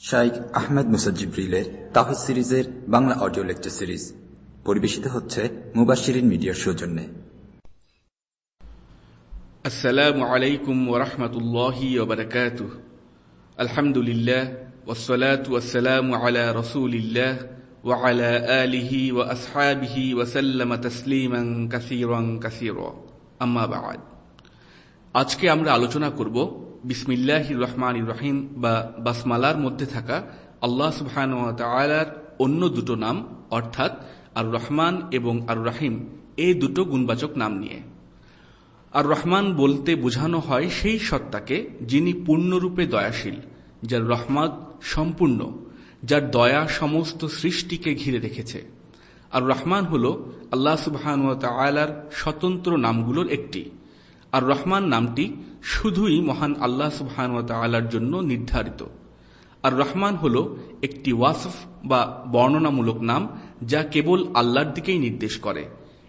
শাইখ আহমেদ মুসাজিব্রিলের তাহিদ সিরিজের Bangla audio lecture series পরিবেশিত হচ্ছে মুবাশিরিন মিডিয়ার সৌজন্যে السلام عليكم ورحمة الله وبركاته الحمد لله والصلاة والسلام على رسول الله وعلى آله وأصحابه وسلم تسليما كثيرا كثيرا أما بعد আজকে আমরা আলোচনা করব বিসমিল্লাহ রহমান রহিম বা বাসমালার মধ্যে থাকা আল্লাহ তালার অন্য দুটো নাম, অর্থাৎ আর রহমান এবং আর রাহিম এই দুটো গুণবাচক নাম নিয়ে। আর রহমান বলতে বোঝানো হয় সেই সত্তাকে যিনি পূর্ণরূপে দয়াশীল, যার রহমাত সম্পূর্ণ, যার দয়া সমস্ত সৃষ্টিকে ঘিরে রেখেছে। আর রহমান হল আল্লাহ সুবহান তালার স্বতন্ত্র নামগুলোর একটি। আর রহমান নামটি শুধুই মহান আল্লাহ সুবহান তালার জন্য নির্ধারিত। আর রহমান হল একটি ওয়াসফ বা বর্ণনামূলক নাম যা কেবল আল্লাহর দিকেই নির্দেশ করে।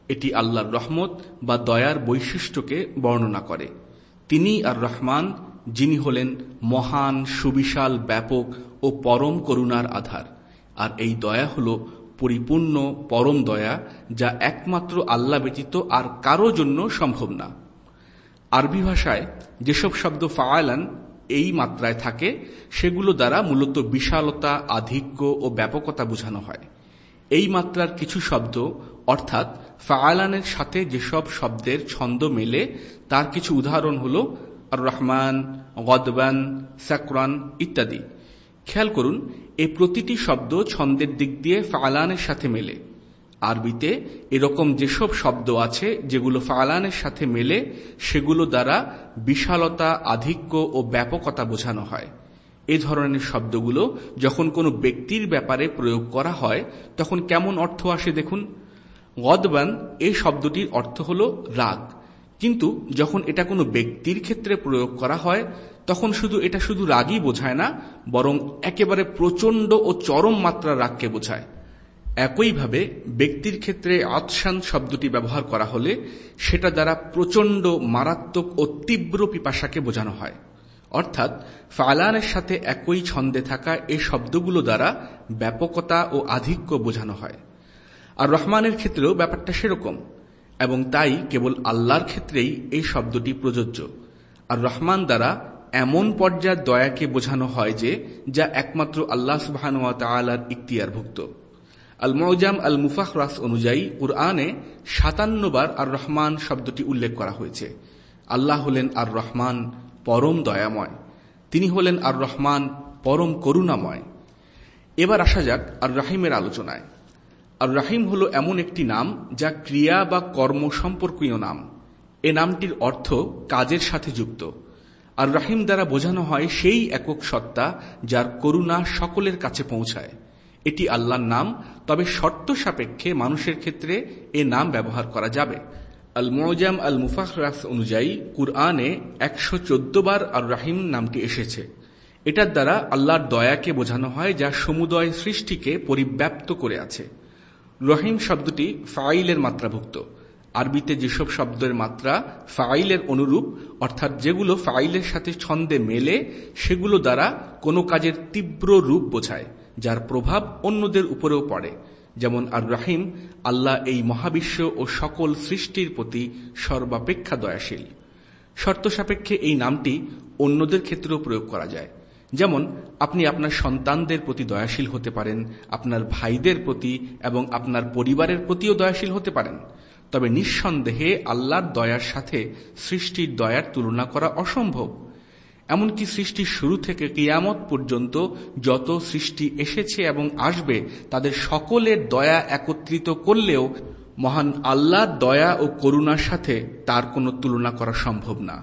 এটি আল্লাহর রহমত বা দয়ার বৈশিষ্ট্যকে বর্ণনা করে। তিনি আর রহমান যিনি হলেন মহান, সুবিশাল, ব্যাপক ও পরম করুণার আধার। আর এই দয়া হল পরিপূর্ণ পরম দয়া যা একমাত্র আল্লাহ ব্যতীত আর কারও জন্য সম্ভব না। আরবি ভাষায় যেসব শব্দ ফায়ালান এই মাত্রায় থাকে, সেগুলো দ্বারা মূলত বিশালতা, আধিক্য ও ব্যাপকতা বোঝানো হয়। এই মাত্রার কিছু শব্দ, অর্থাৎ ফায়ালানের সাথে যেসব শব্দের ছন্দ মেলে, তার কিছু উদাহরণ হল আর রহমান গদবান, সাকরান ইত্যাদি। খেয়াল করুন এই প্রতিটি শব্দ ছন্দের দিক দিয়ে ফায়ালানের সাথে মেলে। আরবিতে, এরকম যেসব শব্দ আছে যেগুলো ফালানের সাথে মেলে, সেগুলো দ্বারা বিশালতা, আধিক্য ও ব্যাপকতা বোঝানো হয়। এ ধরনের শব্দগুলো যখন কোনো ব্যক্তির ব্যাপারে প্রয়োগ করা হয়, তখন কেমন অর্থ আসে দেখুন? গদবান, এই শব্দটির অর্থ হল রাগ। কিন্তু যখন এটা কোনো ব্যক্তির ক্ষেত্রে প্রয়োগ করা হয়, তখন শুধু এটা শুধু রাগই বোঝায় না, বরং একেবারে প্রচণ্ড ও চরম মাত্রার রাগকে বোঝায়। একইভাবে ব্যক্তির ক্ষেত্রে আতসান শব্দটি ব্যবহার করা হলে সেটা দ্বারা প্রচণ্ড মারাত্মক ও তীব্র পিপাসাকে বোঝানো হয়। অর্থাৎ ফালানের সাথে একই ছন্দে থাকা এই শব্দগুলো দ্বারা ব্যাপকতা ও আধিক্য বোঝানো হয়। আর রহমানের ক্ষেত্রেও ব্যাপারটা সেরকম, এবং তাই কেবল আল্লাহর ক্ষেত্রেই এই শব্দটি প্রযোজ্য। আর রহমান দ্বারা এমন পর্যায়ের দয়াকে বোঝানো হয় যে, যা একমাত্র আল্লাহ সুবাহানুয়া তালার ইখতিয়ারভুক্ত। আল মৌজাম আল মুফাহরাস অনুযায়ী কুরআনে সাতান্ন বার আর রহমান শব্দটি উল্লেখ করা হয়েছে। আল্লাহ হলেন আর রহমান পরম দয়াময়। তিনি হলেন আর রহমান পরম করুণাময়। এবার আসা যাক আর রাহিমের আলোচনায়। আর রাহিম হল এমন একটি নাম যা ক্রিয়া বা কর্ম সম্পর্কীয় নাম। এ নামটির অর্থ কাজের সাথে যুক্ত। আর রাহিম দ্বারা বোঝানো হয় সেই একক সত্তা যার করুণা সকলের কাছে পৌঁছায়। এটি আল্লাহর নাম, তবে শর্ত সাপেক্ষে মানুষের ক্ষেত্রে এ নাম ব্যবহার করা যাবে। আল মৌজাম আল মুফাহরাস অনুযায়ী কুরআনে একশো চোদ্দ বার আর রাহিম নামটি এসেছে। এটার দ্বারা আল্লাহর দয়াকে বোঝানো হয় যা সমুদয় সৃষ্টিকে পরিব্যাপ্ত করে আছে। রহিম শব্দটি ফাইলের মাত্রাভুক্ত। আরবিতে যেসব শব্দের মাত্রা ফাইলের অনুরূপ, অর্থাৎ যেগুলো ফাইলের সাথে ছন্দে মেলে, সেগুলো দ্বারা কোনো কাজের তীব্র রূপ বোঝায়। যার প্রভাব অন্যদের উপরেও পড়ে। যেমন আর রাহিম আল্লাহ এই মহাবিশ্ব ও সকল সৃষ্টির প্রতি সর্বাপেক্ষা দয়াশীল। শর্ত সাপেক্ষে এই নামটি অন্যদের ক্ষেত্রেও প্রয়োগ করা যায়। যেমন, আপনি আপনার সন্তানদের প্রতি দয়াশীল হতে পারেন, আপনার ভাইদের প্রতি এবং আপনার পরিবারের প্রতিও দয়াশীল হতে পারেন। তবে নিঃসন্দেহে আল্লাহর দয়ার সাথে সৃষ্টির দয়ার তুলনা করা অসম্ভব। এমনকি সৃষ্টির শুরু থেকে কিয়ামত পর্যন্ত যত সৃষ্টি এসেছে এবং আসবে, তাদের সকলের দয়া একত্রিত করলেও মহান আল্লাহর দয়া ও করুণার সাথে তার কোনো তুলনা করা সম্ভব না।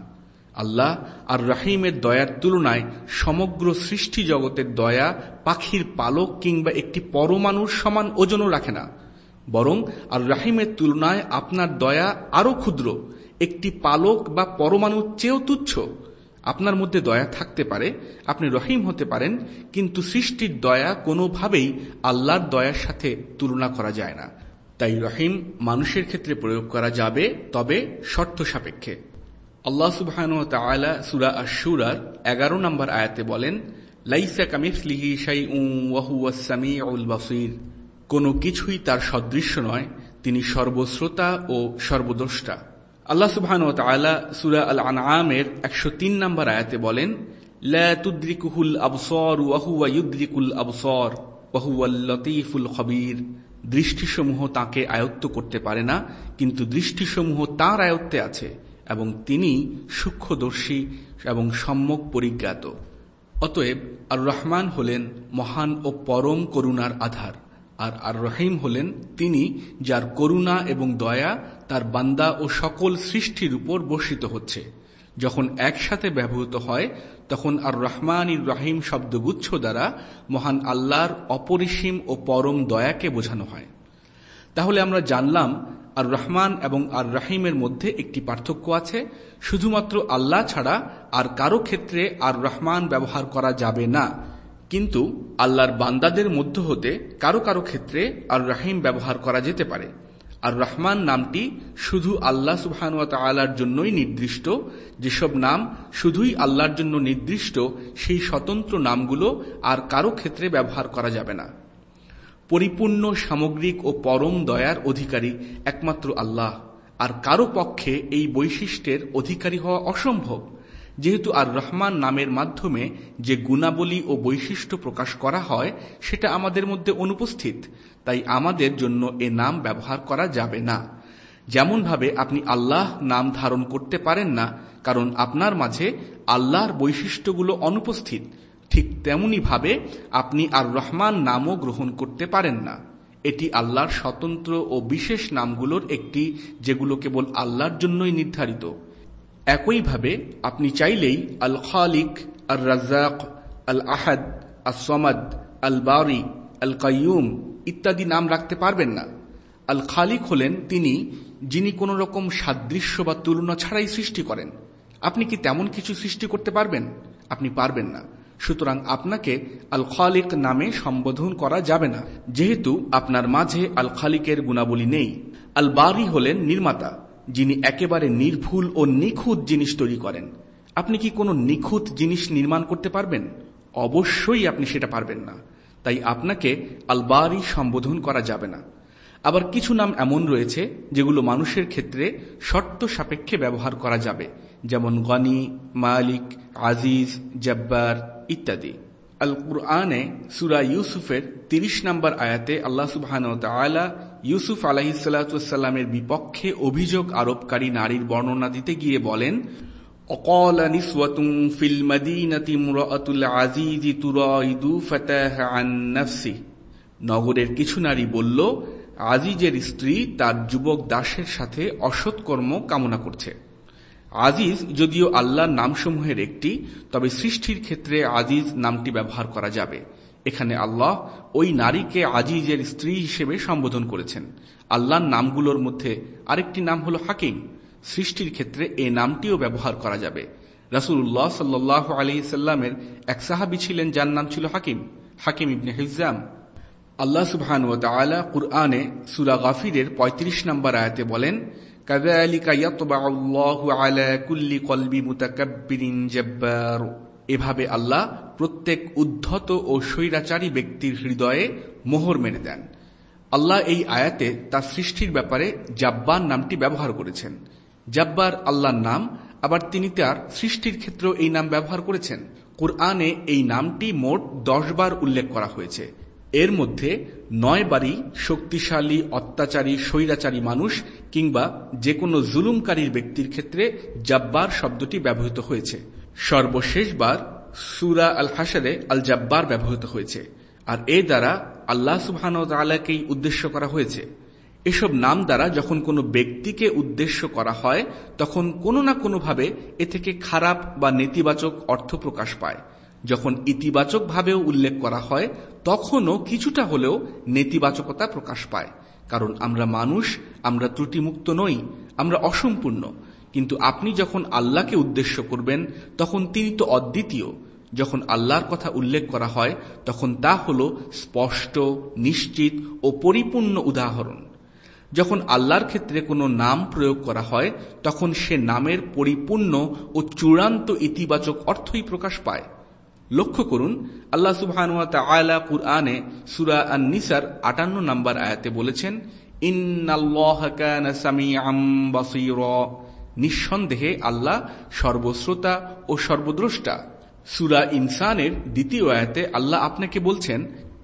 আল্লাহ আর রাহিমের দয়ার তুলনায় সমগ্র সৃষ্টি জগতের দয়া পাখির পালক কিংবা একটি পরমাণুর সমান ওজনও রাখে না। বরং আর রাহিমের তুলনায় আপনার দয়া আরও ক্ষুদ্র, একটি পালক বা পরমাণুর চেয়েও তুচ্ছ। আপনার মধ্যে দয়া থাকতে পারে, আপনি রহিম হতে পারেন, কিন্তু সৃষ্টির দয়া কোনোভাবেই আল্লাহর দয়ার সাথে তুলনা করা যায় না। তাই রহিম মানুষের ক্ষেত্রে প্রয়োগ করা যাবে, তবে শর্ত সাপেক্ষে। আল্লাহ সুবাহ সুরা আশুরার এগারো নম্বর আয়াতে বলেন, লাইসা কামিফলিহি শাই ওয়াহুয়াসামিউল বাসির। কোনো কিছুই তার সদৃশ্য নয়, তিনি সর্বশ্রোতা ও সর্বদ্রষ্টা। আল্লাহ সুবহান ও তালা সুরা আল আনআমের একশো তিন নম্বর আয়াতে বলেন, লা তুদ্রিকুহুল আবসর ওয়াহুয়া আবসর ওয়াহুয়াল খবির। দৃষ্টিসমূহ তাকে আয়ত্ত করতে পারে না, কিন্তু দৃষ্টিসমূহ তার আয়ত্তে আছে এবং তিনি সূক্ষ্মদর্শী এবং সম্যক পরিজ্ঞাত। অতএব আর রহমান হলেন মহান ও পরম করুণার আধার, আর আর রহিম হলেন তিনি যার করুণা এবং দয়া তার বান্দা ও সকল সৃষ্টির উপর বর্ষিত হচ্ছে। যখন একসাথে ব্যবহৃত হয়, তখন আর রহমান ইর রাহিম শব্দগুচ্ছ দ্বারা মহান আল্লাহর অপরিসীম ও পরম দয়াকে বোঝানো হয়। তাহলে আমরা জানলাম, আর রহমান এবং আর রাহিমের মধ্যে একটি পার্থক্য আছে। শুধুমাত্র আল্লাহ ছাড়া আর কারও ক্ষেত্রে আর রহমান ব্যবহার করা যাবে না। কিন্তু আল্লাহর বান্দাদের মধ্য হতে কারও কারও ক্ষেত্রে আর রাহিম ব্যবহার করা যেতে পারে। আর রহমান নামটি শুধু আল্লাহ তালার জন্যই নির্দিষ্ট, যেসব নাম শুধুই আল্লাহর জন্য নির্দিষ্ট, সেই স্বতন্ত্র নামগুলো আর কারও ক্ষেত্রে ব্যবহার করা যাবে না। পরিপূর্ণ, সামগ্রিক ও পরম দয়ার অধিকারী একমাত্র আল্লাহ। আর কারও পক্ষে এই বৈশিষ্ট্যের অধিকারী হওয়া অসম্ভব। যেহেতু আর রহমান নামের মাধ্যমে যে গুণাবলী ও বৈশিষ্ট্য প্রকাশ করা হয়, সেটা আমাদের মধ্যে অনুপস্থিত। তাই আমাদের জন্য এ নাম ব্যবহার করা যাবে না। যেমনভাবে আপনি আল্লাহ নাম ধারণ করতে পারেন না, কারণ আপনার মাঝে আল্লাহর বৈশিষ্ট্যগুলো অনুপস্থিত, ঠিক তেমনি ভাবে আপনি আর রহমান নামও গ্রহণ করতে পারেন না। এটি আল্লাহর স্বতন্ত্র ও বিশেষ নামগুলোর একটি, যেগুলো কেবল আল্লাহর জন্যই নির্ধারিত। একইভাবে আপনি চাইলেই আল খালিক আল রাজাক আল আহাদ আল সমাদ আল বারি আল কাইয়ুম ইত্যাদি নাম রাখতে পারবেন না। আল খালিক হলেন তিনি যিনি কোন রকম সাদৃশ্য বা তুলনা ছাড়াই সৃষ্টি করেন। আপনি কি তেমন কিছু সৃষ্টি করতে পারবেন? আপনি পারবেন না। সুতরাং আপনাকে আল খালিক নামে সম্বোধন করা যাবে না। যেহেতু আপনার মাঝে আল খালিকের গুণাবলী নেই। আল বারি হলেন নির্মাতা, যিনি একেবারে নির্ভুল ও নিখুঁত জিনিস তৈরি করেন। আপনি কি কোনো নিখুঁত জিনিস নির্মাণ করতে পারবেন? অবশ্যই আপনি সেটা পারবেন না। তাই আপনাকে আলবারি সম্বোধন করা যাবে না। আবার কিছু নাম এমন রয়েছে যেগুলো মানুষের ক্ষেত্রে শর্ত সাপেক্ষে ব্যবহার করা যাবে, যেমন গনি, মালিক, আজিজ, জব্বার ইত্যাদি। আল কুরআনে সুরা ইউসুফের তিরিশ নম্বর আয়াতে আল্লাহ সুবহান ইউসুফ আলাহিসাল্লামের বিপক্ষে অভিযোগ আরোপকারী নারীর বর্ণনা দিতে গিয়ে বলেন অকল নিসওয়াতুম ফিল মাদিনাতি মুরাতুল আজিজি তুরাইদু ফাতাহ আন নাফসি নগরের কিছু নারী বলল, আজিজের স্ত্রী তার যুবক দাসের সাথে অসৎকর্ম কামনা করছে। আজিজ যদিও আল্লাহর নামসমূহের একটি, তবে সৃষ্টির ক্ষেত্রে আজিজ নামটি ব্যবহার করা যাবে। এখানে আল্লাহ ওই নারীকে আজিজের স্ত্রী হিসেবে সম্বোধন করেছেন। আল্লাহর নামগুলোর মধ্যে আরেকটি নাম হল হাকিম। সৃষ্টির ক্ষেত্রে এ নামটিও ব্যবহার করা যাবে। রাসুল্লাহ সাল্লাহ আলি এক সাহাবি ছিলেন, যার নাম ছিল হাকিম হাকিম ইবনে হিজাম। আল্লাহ সুবহান ও কুরআনে সুরা গাফিরের ৩৫ নম্বর আয়াতে বলেন এভাবে আল্লাহ প্রত্যেক উদ্ধত ও স্বৈরাচারী ব্যক্তির হৃদয়ে মোহর মেনে দেন। আল্লাহ এই আয়াতে তার সৃষ্টির ব্যাপারে জাব্বার নামটি ব্যবহার করেছেন। জাব্বার আল্লাহর নাম, আবার তিনি তার সৃষ্টির ক্ষেত্রেও এই নাম ব্যবহার করেছেন। কোরআনে এই নামটি মোট দশ বার উল্লেখ করা হয়েছে। এর মধ্যে নয় বারই শক্তিশালী, অত্যাচারী, স্বৈরাচারী মানুষ কিংবা যে কোনো জুলুমকারীর ব্যক্তির ক্ষেত্রে জাব্বার শব্দটি ব্যবহৃত হয়েছে। সর্বশেষবার সুরা আল হাসারে আল জাব্বার ব্যবহৃত হয়েছে। আর এ দ্বারা আল্লাহ সুবহান উদ্দেশ্য করা হয়েছে। এসব নাম দ্বারা যখন কোনো ব্যক্তিকে উদ্দেশ্য করা হয়, তখন কোনো না কোনোভাবে এ থেকে খারাপ বা নেতিবাচক অর্থ প্রকাশ পায়। যখন ইতিবাচকভাবেও উল্লেখ করা হয়, তখনও কিছুটা হলেও নেতিবাচকতা প্রকাশ পায়। কারণ আমরা মানুষ, আমরা ত্রুটিমুক্ত নই, আমরা অসম্পূর্ণ। কিন্তু আপনি যখন আল্লাহকে উদ্দেশ্য করবেন, তখন তিনি তো অদ্বিতীয়। যখন আল্লাহর কথা উল্লেখ করা হয়, তখন তা হল স্পষ্ট, নিশ্চিত ও পরিপূর্ণ উদাহরণ। যখন আল্লাহর ক্ষেত্রে কোনো নাম প্রয়োগ করা হয়, তখন সে নামের পরিপূর্ণ ও চূড়ান্ত ইতিবাচক অর্থই প্রকাশ পায়। লক্ষ্য করুন, আল্লাহ সুবহানুয়া কুরআনে সূরা আন-নিসার 58 নম্বর আয়াতে বলেছেন নিঃসন্দেহে আল্লাহ সর্বশ্রোতা ও সর্বদ্রষ্টা। সুরা ইনসানের দ্বিতীয় আয়াতে আল্লাহ আপনাকে বলছেন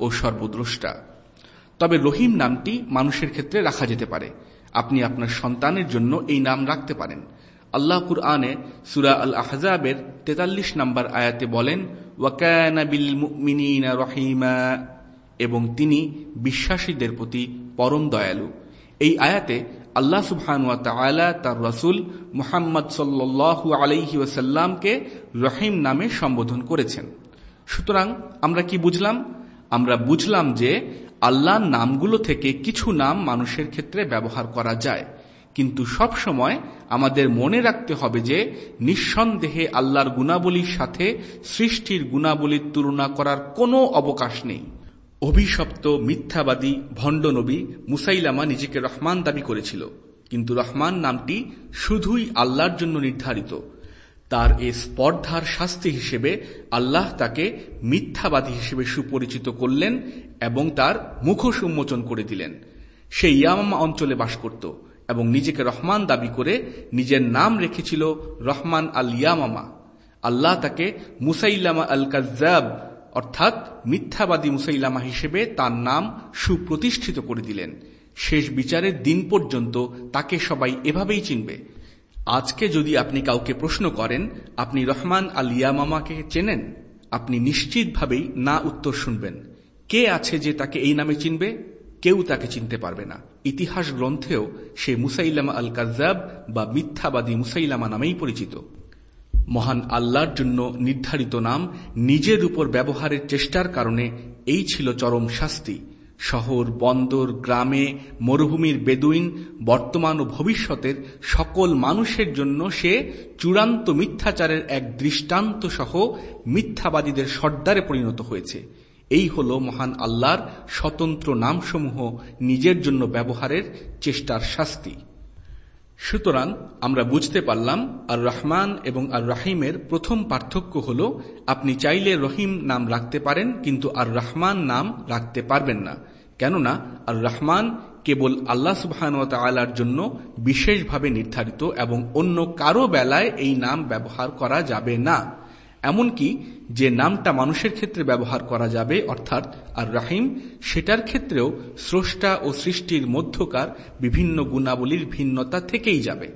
ও সর্বদ্রষ্টা। তবে রহিম নামটি মানুষের ক্ষেত্রে রাখা যেতে পারে। আপনি আপনার সন্তানের জন্য এই নাম রাখতে পারেন। আল্লাহ কুরআনে সুরা আল আহজাবের তেতাল্লিশ নম্বর আয়াতে বলেন ওয়াকানাবিল মুমিনিনা রহিমা এবং তিনি বিশ্বাসীদের প্রতি পরম দয়ালু। এই আয়াতে আল্লাহ সুবহানুয়া তালা তার রসুল মুহাম্মদ সাল্লু আলাইহি ওয়াসাল্লামকে রহিম নামে সম্বোধন করেছেন। সুতরাং আমরা কি বুঝলাম? আমরা বুঝলাম যে আল্লাহর নামগুলো থেকে কিছু নাম মানুষের ক্ষেত্রে ব্যবহার করা যায়। কিন্তু সব সময় আমাদের মনে রাখতে হবে যে নিঃসন্দেহে আল্লাহর গুণাবলীর সাথে সৃষ্টির গুণাবলীর তুলনা করার কোনো অবকাশ নেই। অভিশপ্ত, মিথ্যাবাদী, ভণ্ড নবী মুসাইলামা নিজেকে রহমান দাবি করেছিল। কিন্তু রহমান নামটি শুধুই আল্লাহর জন্য নির্ধারিত। তার এ স্পর্ধার শাস্তি হিসেবে আল্লাহ তাকে মিথ্যাবাদী হিসেবে সুপরিচিত করলেন এবং তার মুখোশ উন্মোচন করে দিলেন। সে ইয়ামামা অঞ্চলে বাস করত এবং নিজেকে রহমান দাবি করে নিজের নাম রেখেছিল রহমান আল ইয়ামামা আল্লাহ তাকে মুসাইলামা আল কাজাব অর্থাৎ মিথ্যাবাদী মুসাইলামা হিসেবে তার নাম সুপ্রতিষ্ঠিত করে দিলেন। শেষ বিচারের দিন পর্যন্ত তাকে সবাই এভাবেই চিনবে। আজকে যদি আপনি কাউকে প্রশ্ন করেন, আপনি রহমান আল ইয়ামামাকে চেনেন, আপনি নিশ্চিতভাবেই না উত্তর শুনবেন। কে আছে যে তাকে এই নামে চিনবে? কেউ তাকে চিনতে পারবে না। ইতিহাস গ্রন্থেও সে মুসাইলামা আল কাজাব বা মিথ্যাবাদী মুসাইলামা নামেই পরিচিত। মহান আল্লাহর জন্য নির্ধারিত নাম নিজের উপর ব্যবহারের চেষ্টার কারণে এই ছিল চরম শাস্তি। শহর, বন্দর, গ্রামে মরুভূমির বেদুইন, বর্তমান ও ভবিষ্যতের সকল মানুষের জন্য সে চূড়ান্ত মিথ্যাচারের এক দৃষ্টান্ত সহ মিথ্যাবাদীদের সর্দারে পরিণত হয়েছে। এই হল মহান আল্লাহর স্বতন্ত্র নামসমূহ নিজের জন্য ব্যবহারের চেষ্টার শাস্তি। সুতরাং আমরা বুঝতে পারলাম আর রহমান এবং আর রাহিমের প্রথম পার্থক্য হল, আপনি চাইলে রহিম নাম রাখতে পারেন, কিন্তু আর রহমান নাম রাখতে পারবেন না। কেননা আর রহমান কেবল আল্লাহ সুবহান তালার জন্য বিশেষভাবে নির্ধারিত এবং অন্য কারও বেলায় এই নাম ব্যবহার করা যাবে না। এমনকি যে নামটা মানুষের ক্ষেত্রে ব্যবহার করা যাবে, অর্থাৎ আর রাহিম সেটার ক্ষেত্রেও স্রষ্টা ও সৃষ্টির মধ্যকার বিভিন্ন গুণাবলীর ভিন্নতা থেকেই যাবে।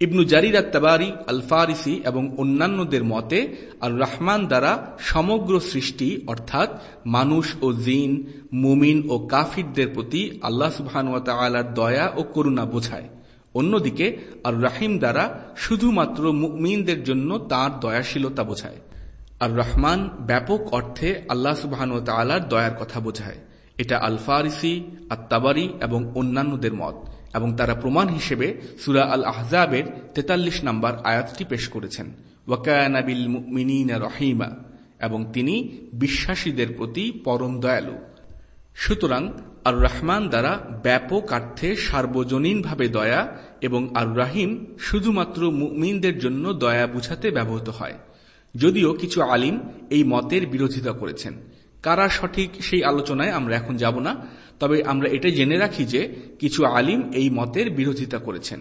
ইবনু জারির আত্মাবারি আল ফারিসি এবং অন্যান্যদের মতে আর রহমান দ্বারা সমগ্র সৃষ্টি, অর্থাৎ মানুষ ও জিন, মুমিন ও কাফিরদের প্রতি আল্লাহ সুবাহানুয়ালার দয়া ও করুণা বোঝায়। অন্যদিকে আর রাহিম দ্বারা শুধুমাত্র মুমিনদের জন্য তার দয়াশীলতা বোঝায়। আর রহমান ব্যাপক অর্থে আল্লাহ সুবাহন তালার দয়ার কথা বোঝায়। এটা আল ফারিসি আত্মাবারি এবং অন্যান্যদের মত এবং তারা প্রমাণ হিসেবে সুরা আল আহজাবের তেতাল্লিশ নম্বর আয়াতটি পেশ করেছেন। ওয়াকায়ানাবিল মিনা রহিমা এবং তিনি বিশ্বাসীদের প্রতি পরম দয়ালু। সুতরাং আর রহমান দ্বারা ব্যাপক অর্থে সার্বজনীনভাবে দয়া এবং আর রাহিম শুধুমাত্র মুমিনদের জন্য দয়া বুঝাতে ব্যবহৃত হয়। যদিও কিছু আলিম এই মতের বিরোধিতা করেছেন। কারা সঠিক সেই আলোচনায় আমরা এখন যাব না, তবে আমরা এটা জেনে রাখি যে কিছু আলিম এই মতের বিরোধিতা করেছেন।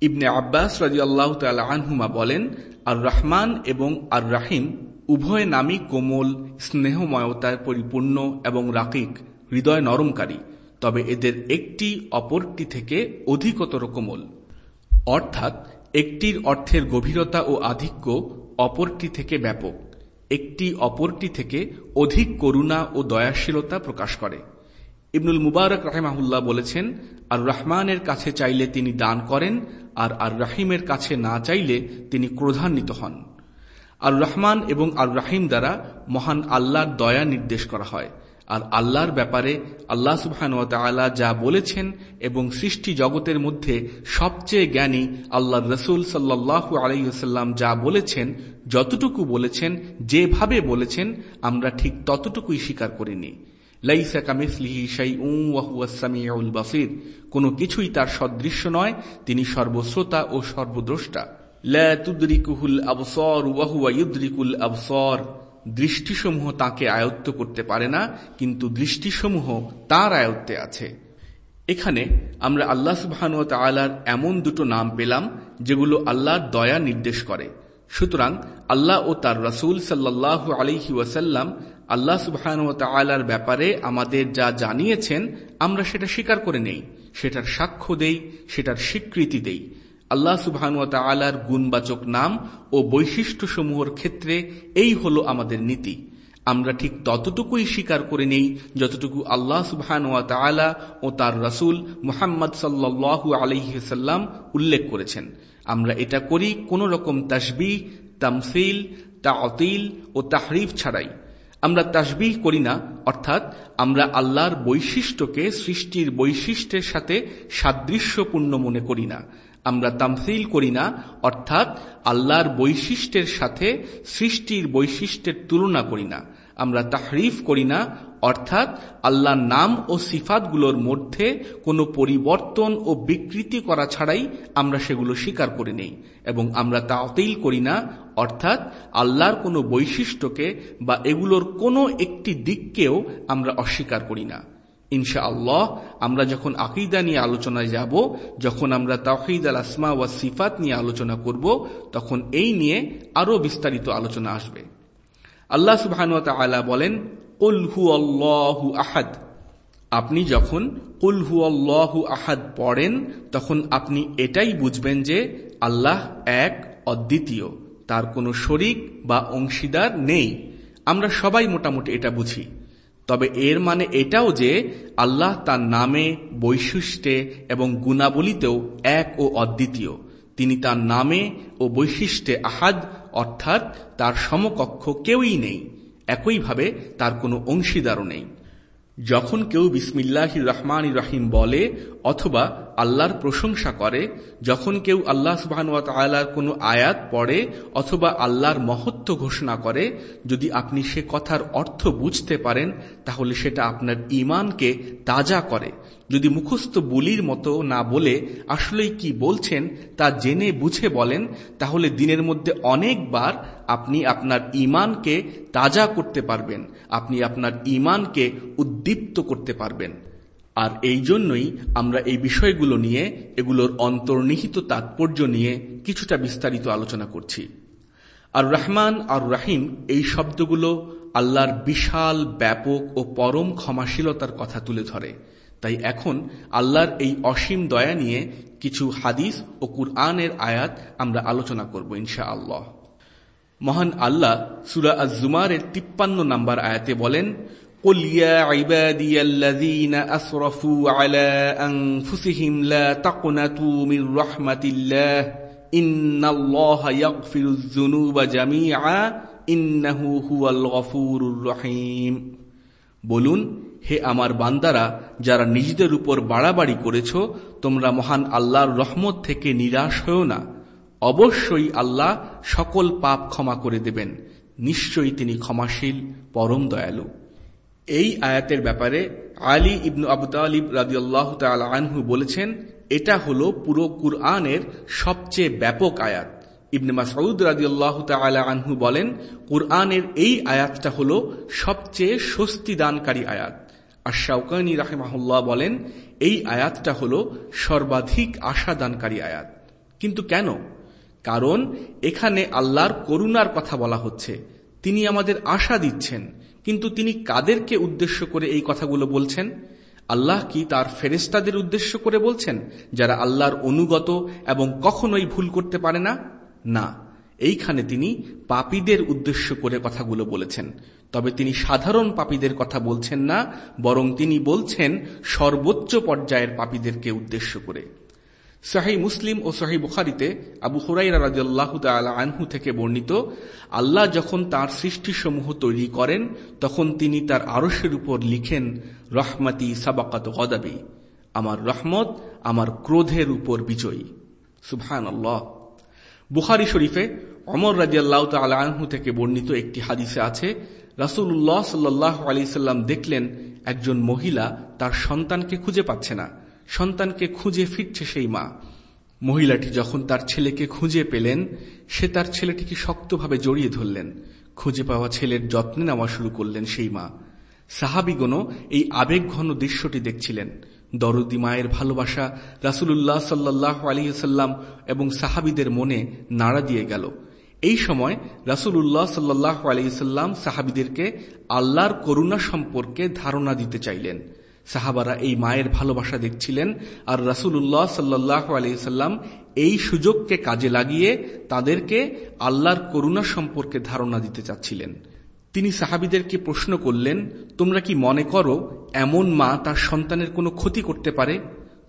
ইবনে আব্বাস রাজি আল্লাহ আনহুমা বলেন আর রহমান এবং আর রাহিম উভয় নামই কোমল স্নেহময়তায় পরিপূর্ণ এবং রাকিক। হৃদয় নরমকারী, তবে এদের একটি অপরটি থেকে অধিকতর কোমল। অর্থাৎ একটির অর্থের গভীরতা ও আধিক্য অপরটি থেকে ব্যাপক, একটি অপরটি থেকে অধিক করুণা ও দয়াশীলতা প্রকাশ করে। ইবনুল মুবারক রাহেমাহুল্লাহ বলেছেন আর রহমানের কাছে চাইলে তিনি দান করেন, আর আর রাহিমের কাছে না চাইলে তিনি ক্রোধান্বিত হন। আর রহমান এবং আর রাহিম দ্বারা মহান আল্লাহর দয়া নির্দেশ করা হয়। আর আল্লাহর ব্যাপারে আল্লাহ সুবহান যা বলেছেন এবং সৃষ্টি জগতের মধ্যে সবচেয়ে জ্ঞানী আল্লাহ রসুল সাল্লাহ আলাইসাল্লাম যা বলেছেন, যতটুকু বলেছেন, যেভাবে বলেছেন, আমরা ঠিক ততটুকুই স্বীকার করিনি। কোনো কিছুই তার সদৃশ্য নয়, তিনি সর্বশ্রোতা ও সর্বদ্রষ্টা। লা আবসর ওয়াহুয়া ইউদ্রিকুল আবসর। দৃষ্টিসমূহ তাকে আয়ত্ত করতে পারে না, কিন্তু দৃষ্টিসমূহ তার আয়ত্তে আছে। এখানে আমরা আল্লাহ সুবাহান তালার এমন দুটো নাম পেলাম, যেগুলো আল্লাহর দয়া নির্দেশ করে। সুতরাং আল্লাহ ও তার রসুল সাল্লাহ আলহি ওয়াসাল্লাম আল্লাহ সুবাহান তালার ব্যাপারে আমাদের যা জানিয়েছেন, আমরা সেটা স্বীকার করে নেই। সেটার সাক্ষ্য দেই, সেটার স্বীকৃতি দেই। আল্লাহ সুবহানুয়া তালার গুণবাচক নাম ও বৈশিষ্ট্যসমূহের ক্ষেত্রে এই হল আমাদের নীতি। আমরা ঠিক ততটুকুই স্বীকার করে নেই যতটুকু আল্লাহ সুবহানুয়া তালা ও তার রসুল মুহাম্মদ সাল্লু আলহিসাল্লাম উল্লেখ করেছেন। আমরা এটা করি কোন রকম তাসবি তামসিল তাতিল ও তাহরিফ ছাড়াই। আমরা তাসবিহ করি না, অর্থাৎ আমরা আল্লাহর বৈশিষ্ট্যকে সৃষ্টির বৈশিষ্ট্যের সাথে সাদৃশ্যপূর্ণ মনে করি না। আমরা তামসিল করি না, অর্থাৎ আল্লাহর বৈশিষ্ট্যের সাথে সৃষ্টির বৈশিষ্ট্যের তুলনা করি না। আমরা তাহরিফ করি না, অর্থাৎ আল্লাহর নাম ও সিফাতগুলোর মধ্যে কোনো পরিবর্তন ও বিকৃতি করা ছাড়াই আমরা সেগুলো স্বীকার করে নেই এবং আমরা তাতিল করি না, অর্থাৎ আল্লাহর কোনো বৈশিষ্ট্যকে বা এগুলোর কোনো একটি দিককেও আমরা অস্বীকার করি না। ইনশা আল্লাহ আমরা যখন আকিদা নিয়ে আলোচনায় যাব, যখন আমরা তাহিদ আল আসমা ওয়া সিফাত নিয়ে আলোচনা করব, তখন এই নিয়ে আরও বিস্তারিত আলোচনা আসবে। আল্লাহ সুবাহানুয়া বলেন কুলহু আল্লাহু আহাদ। আপনি যখন কুলহু আল্লাহু আহাদ পড়েন, তখন আপনি এটাই বুঝবেন যে আল্লাহ এক, অদ্বিতীয়। তার কোনো শরিক বা অংশীদার নেই। আমরা সবাই মোটামুটি এটা বুঝি। তবে এর মানে এটাও যে আল্লাহ তার নামে বৈশিষ্ট্যে এবং গুণাবলীতেও এক ও অদ্বিতীয়। তিনি তার নামে ও বৈশিষ্ট্যে আহাদ, অর্থাৎ তার সমকক্ষ কেউই নেই। একইভাবে তার কোনো অংশীদারও নেই। যখন কেউ বিসমিল্লাহ রহমান রাহিম বলে অথবা আল্লাহর প্রশংসা করে যখন কেউ আল্লাহ সুবাহানুয়াত আল্লাহর কোনো আয়াত পড়ে অথবা আল্লাহর মহত্ব ঘোষণা করে, যদি আপনি সে কথার অর্থ বুঝতে পারেন, তাহলে সেটা আপনার ইমানকে তাজা করে। যদি মুখস্থ বলির মতো না বলে আসলেই কি বলছেন তা জেনে বুঝে বলেন, তাহলে দিনের মধ্যে অনেকবার আপনি আপনার ইমানকে তাজা করতে পারবেন, আপনি আপনার ইমানকে উদ্দীপ্ত করতে পারবেন। আর এই জন্যই আমরা এই বিষয়গুলো নিয়ে, এগুলোর অন্তর্নিহিত তাৎপর্য নিয়ে কিছুটা বিস্তারিত আলোচনা করছি। আর রহমান আর রাহিম এই শব্দগুলো আল্লাহর বিশাল, ব্যাপক ও পরম ক্ষমাশীলতার কথা তুলে ধরে। তাই এখন আল্লাহর এই অসীম দয়া নিয়ে কিছু হাদিস ও কুরআনের আয়াত আমরা আলোচনা করব ইনশা আল্লাহ মহান আল্লাহ সুরা আজ জুমারের তিপ্পান্ন নাম্বার আয়াতে বলেন قل يا عبادي الذين أسرفوا على أنفسهم لا تقنطوا من رحمة الله إن الله يغفر الذنوب جميعا إنه هو الغفور الرحيم বলুন হে আমার বান্দারা যারা নিজেদের উপর বাড়াবাড়ি করেছ তোমরা মহান আল্লাহর রহমত থেকে নিরাশ হও না অবশ্যই আল্লাহ সকল পাপ ক্ষমা করে দেবেন নিশ্চয়ই তিনি ক্ষমাশীল পরম দয়ালু এই আয়াতের ব্যাপারে আলী ইবনু আবু তালিব রাজিউল্লাহ আনহু বলেছেন, এটা হল পুরো কুরআনের সবচেয়ে ব্যাপক আয়াত। ইবনে মাসউদ রাজিউল্লাহ আনহু বলেন, কুরআনের এই আয়াতটা হল সবচেয়ে স্বস্তি দানকারী আয়াত। আর শাউকানি রাহেমাহুল্লাহ বলেন, এই আয়াতটা হল সর্বাধিক আশাদানকারী আয়াত। কিন্তু কেন? কারণ এখানে আল্লাহর করুণার কথা বলা হচ্ছে। তিনি আমাদের আশা দিচ্ছেন। কিন্তু তিনি কাদেরকে উদ্দেশ্য করে এই কথাগুলো বলছেন? আল্লাহ কি তার ফেরেস্তাদের উদ্দেশ্য করে বলছেন যারা আল্লাহর অনুগত এবং কখনোই ভুল করতে পারে না? না। এইখানে তিনি পাপীদের উদ্দেশ্য করে কথাগুলো বলেছেন। তবে তিনি সাধারণ পাপীদের কথা বলছেন না, বরং তিনি বলছেন সর্বোচ্চ পর্যায়ের পাপীদেরকে উদ্দেশ্য করে। সাহি মুসলিম ও সাহি বুখারিতে আবু হুরাইরা রাজিয়াল্লাহ আনহু থেকে বর্ণিত, আল্লাহ যখন তার সৃষ্টিসমূহ তৈরি করেন, তখন তিনি তার আরসের উপর লিখেন, রহমাতি সাবাকাত গদাবি, আমার রহমত আমার ক্রোধের উপর বিজয়ী। সুবহান আল্লাহ বুখারি শরীফে অমর রাজিয়াল্লাহ আনহু থেকে বর্ণিত একটি হাদিসে আছে রাসুল্লাহ সাল্লাহ আলি সাল্লাম দেখলেন, একজন মহিলা তার সন্তানকে খুঁজে পাচ্ছে না। সন্তানকে খুঁজে ফিরছে সেই মা। মহিলাটি যখন তার ছেলেকে খুঁজে পেলেন, সে তার ছেলেটিকে শক্তভাবে জড়িয়ে ধরলেন। খুঁজে পাওয়া ছেলের যত্নে নেওয়া শুরু করলেন সেই মা। সাহাবিগণও এই আবেগঘন দৃশ্যটি দেখছিলেন। দরদি মায়ের ভালোবাসা রাসুলুল্লাহ সাল্লাহ আলিয়াল্লাম এবং সাহাবিদের মনে নাড়া দিয়ে গেল। এই সময় রাসুলুল্লাহ সাল্লাহ আলিয়াল্লাম সাহাবিদেরকে আল্লাহর করুণা সম্পর্কে ধারণা দিতে চাইলেন। সাহাবারা এই মায়ের ভালোবাসা দেখছিলেন আর রাসুল্লাহ সাল্লাহ আলিয়াল্লাম এই সুযোগকে কাজে লাগিয়ে তাদেরকে আল্লাহর করুণা সম্পর্কে ধারণা দিতে চাচ্ছিলেন। তিনি সাহাবিদেরকে প্রশ্ন করলেন, তোমরা কি মনে করো এমন মা তার সন্তানের কোনো ক্ষতি করতে পারে?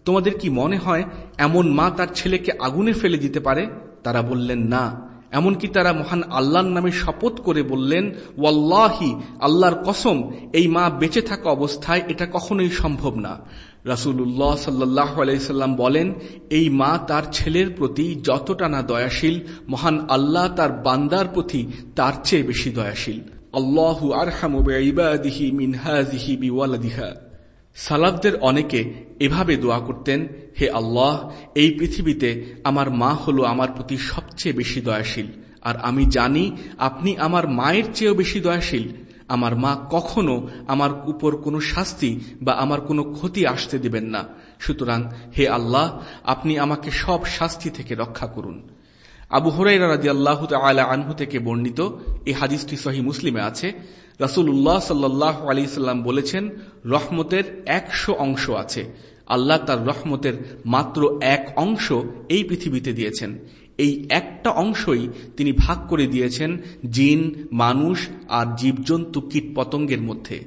তোমাদের কি মনে হয় এমন মা তার ছেলেকে আগুনে ফেলে দিতে পারে? তারা বললেন, না। এমনকি তারা মহান আল্লাহর নামে শপথ করে বললেন, ওয়াল্লাহি, আল্লাহর কসম, এই মা বেঁচে থাকা অবস্থায় এটা কখনোই সম্ভব না। রাসুল্লাহ সাল্লাহ আলাইসাল্লাম বলেন, এই মা তার ছেলের প্রতি যতটা না দয়াশীল, মহান আল্লাহ তার বান্দার প্রতি তার চেয়ে বেশি দয়াশীল। আল্লাহু আরহামু বেঈবাদিহি মিনহাজিহি বিওয়ালাদিহা। সালাফদের অনেকে এভাবে দোয়া করতেন, হে আল্লাহ, এই পৃথিবীতে আমার মা হল আমার প্রতি সবচেয়ে বেশি দয়াশীল। আর আমি জানি আপনি আমার মায়ের চেয়েও বেশি দয়াশীল। আমার মা কখনো আমার উপর কোনো শাস্তি বা আমার কোনো ক্ষতি আসতে দিবেন না। সুতরাং, হে আল্লাহ, আপনি আমাকে সব শাস্তি থেকে রক্ষা করুন। আবু হরাইরা রাজি আল্লাহ আলা আনহু থেকে বর্ণিত এই হাদিসটি সহি মুসলিমে আছে। রাসুল্লাহ সাল্লাহ আলি সাল্লাম বলেছেন, রহমতের একশো অংশ আছে। আল্লাহ তার রহমতের মাত্র এক অংশ এই পৃথিবীতে দিয়েছেন। এই একটা অংশই তিনি ভাগ করে দিয়েছেন জিন, মানুষ আর জীবজন্তু কীট পতঙ্গের মধ্যে।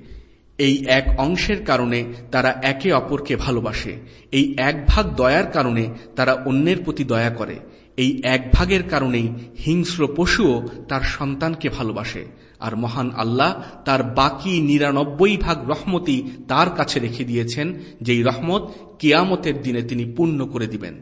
এই এক অংশের কারণে তারা একে অপরকে ভালোবাসে। এই এক ভাগ দয়ার কারণে তারা অন্যের প্রতি দয়া করে। এই এক ভাগের কারণেই হিংস্র পশুও তার সন্তানকে ভালোবাসে। আর মহান আল্লাহ তার বাকি নিরানব্বই ভাগ রহমতি তার কাছে রেখে দিয়েছেন, যেই রহমত কিয়ামতের দিনে তিনি পূর্ণ করে দিবেন।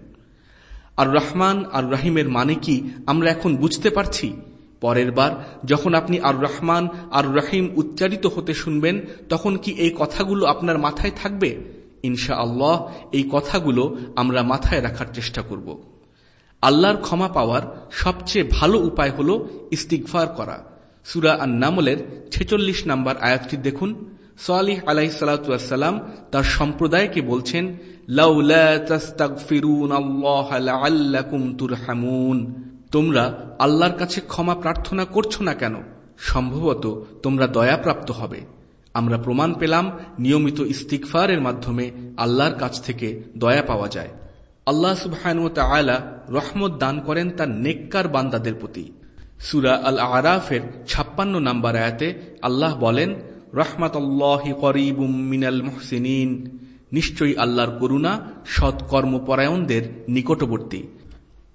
আর রহমান আর রাহিমের মানে কি আমরা এখন বুঝতে পারছি? পরের বার যখন আপনি আর রহমান আর রহিম উচ্চারিত হতে শুনবেন, তখন কি এই কথাগুলো আপনার মাথায় থাকবে? ইনশা আল্লাহ এই কথাগুলো আমরা মাথায় রাখার চেষ্টা করব। আল্লাহর ক্ষমা পাওয়ার সবচেয়ে ভালো উপায় হল ইস্তিকফার করা। সুরা আন নামলের ছেচল্লিশ নাম্বার আয়াতটি দেখুন। সালিহ আলাই সালাতাম তার সম্প্রদায়কে বলছেন তোমরা আল্লাহর কাছে ক্ষমা প্রার্থনা করছ না কেন? সম্ভবত তোমরা দয়াপ্রাপ্ত হবে। আমরা প্রমাণ পেলাম নিয়মিত ইস্তিকফারের মাধ্যমে আল্লাহর কাছ থেকে দয়া পাওয়া যায়। আল্লাহ সুবহান রহমত দান করেন তার নেককার বান্দাদের প্রতি। সুরা আল আরাফের ছাপ্পান্ন নাম্বার আয়াতে আল্লাহ বলেন, রহমাতল্লাহি করিবুম মিনাল মহসিনিন। নিশ্চয়ই আল্লাহর করুণা সৎকর্মপরায়ণদের নিকটবর্তী।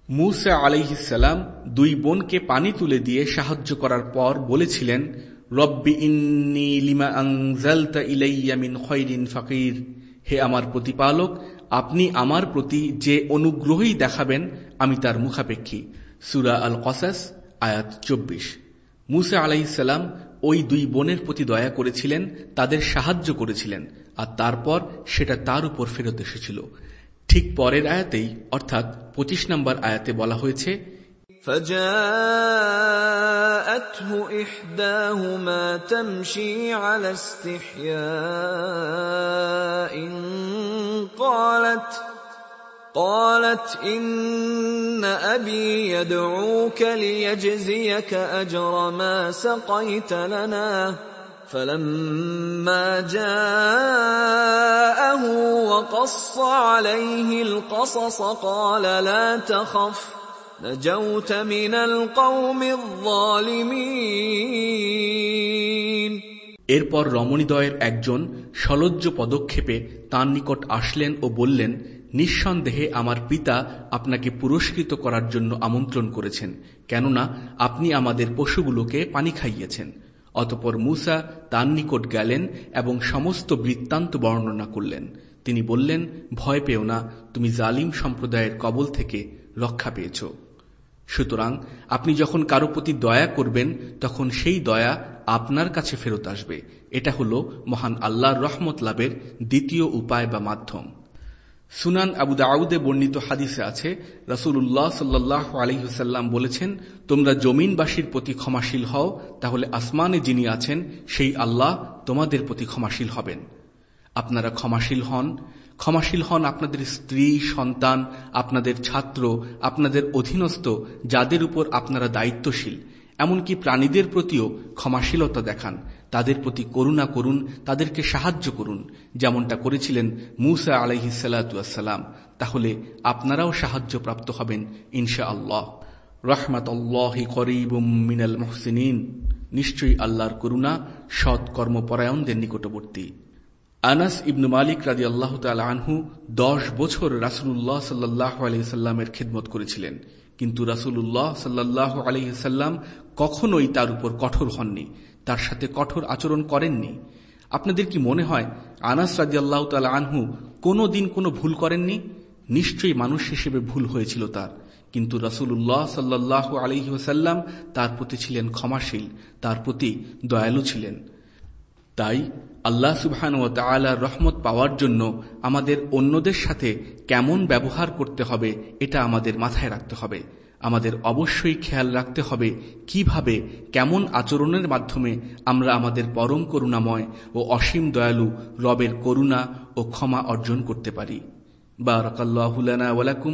মুসা আলাইহিসাল্লাম দুই বোনকে পানি তুলে দিয়ে সাহায্য করার পর বলেছিলেন, রব্বি ইন্নি লিমা আংজালতা ইলাইয়া মিন খৈরিন ফকির। হে আমার প্রতিপালক, আপনি আমার প্রতি যে অনুগ্রহই দেখাবেন, আমি তার মুখাপেক্ষী। সুরা আল কসাস আয়াত চব্বিশ মুসা আলাইসাল্লাম ওই দুই বোনের প্রতি দয়া করেছিলেন তাদের সাহায্য করেছিলেন আর তারপর সেটা তার উপর ফেরত এসেছিল ঠিক পরের আয়াতেই অর্থাৎ পঁচিশ নম্বর আয়াতে বলা হয়েছে فجاءته إحداهما تمشي على استحياء قالت قالت إن أبي يدعوك ليجزيك أجر ما سقيت لنا فلما جاءه وقص عليه القصص قال لا تخف نجوت من القوم الظالمين এরপর রমণীদয়ের একজন সলজ্জ পদক্ষেপে তার নিকট আসলেন ও বললেন নিঃসন্দেহে আমার পিতা আপনাকে পুরস্কৃত করার জন্য আমন্ত্রণ করেছেন, কেননা আপনি আমাদের পশুগুলোকে পানি খাইয়েছেন। অতপর মুসা তার নিকট গেলেন এবং সমস্ত বৃত্তান্ত বর্ণনা করলেন। তিনি বললেন, ভয় পেও না, তুমি জালিম সম্প্রদায়ের কবল থেকে রক্ষা পেয়েছ। সুতরাং আপনি যখন কারও প্রতি দয়া করবেন, তখন সেই দয়া আপনার কাছে ফেরত আসবে। এটা হল মহান আল্লাহর রহমত লাভের দ্বিতীয় উপায় বা মাধ্যম। সুনান আবু দাউদে বর্ণিত হাদিসে আছে রসুল্লাহ সাল্লাহ আলহিহসাল্লাম বলেছেন, তোমরা জমিনবাসীর প্রতি ক্ষমাশীল হও, তাহলে আসমানে যিনি আছেন, সেই আল্লাহ তোমাদের প্রতি ক্ষমাশীল হবেন। আপনারা ক্ষমাশীল হন। ক্ষমাশীল হন আপনাদের স্ত্রী, সন্তান, আপনাদের ছাত্র, আপনাদের অধীনস্থ, যাদের উপর আপনারা দায়িত্বশীল। এমনকি প্রাণীদের প্রতিও ক্ষমাশীলতা দেখান। তাদের প্রতি করুণা করুন, তাদেরকে সাহায্য করুন, যেমনটা করেছিলেন মুসা আলাইহিসাল্লাম তাহলে আপনারাও সাহায্যপ্রাপ্ত হবেন ইনশা আল্লাহ রহমাত মিনাল মহসিন নিশ্চয়ই আল্লাহর করুণা সৎ কর্মপরায়ণদের নিকটবর্তী। আনাস ইবনু মালিক রাজি আল্লাহ আনহু দশ বছর রাসুল্লাহ সাল্লাহ আলহিসাল্লামের খিদমত করেছিলেন। কিন্তু রাসুল্লাহ সাল্লাহ আলহিসাল্লাম কখনোই তার উপর কঠোর হননি, তার সাথে কঠোর আচরণ করেননি। আপনাদের কি মনে হয় আনাস রাজি আল্লাহ আনহু কোনো দিন কোনো ভুল করেননি? নিশ্চয়ই মানুষ হিসেবে ভুল হয়েছিল তার। কিন্তু রসুল্লাহ সাল্লাহ আলহিহাসাল্লাম তার প্রতি ছিলেন ক্ষমাশীল, তার প্রতি দয়ালু ছিলেন। তাই আল্লাহ সুবহান ও তালার রহমত পাওয়ার জন্য আমাদের অন্যদের সাথে কেমন ব্যবহার করতে হবে এটা আমাদের মাথায় রাখতে হবে। আমাদের অবশ্যই খেয়াল রাখতে হবে কীভাবে, কেমন আচরণের মাধ্যমে আমরা আমাদের পরম করুণাময় ও অসীম দয়ালু রবের করুণা ও ক্ষমা অর্জন করতে পারি। বারাকাল্লাহুলানা ওয়ালাকুম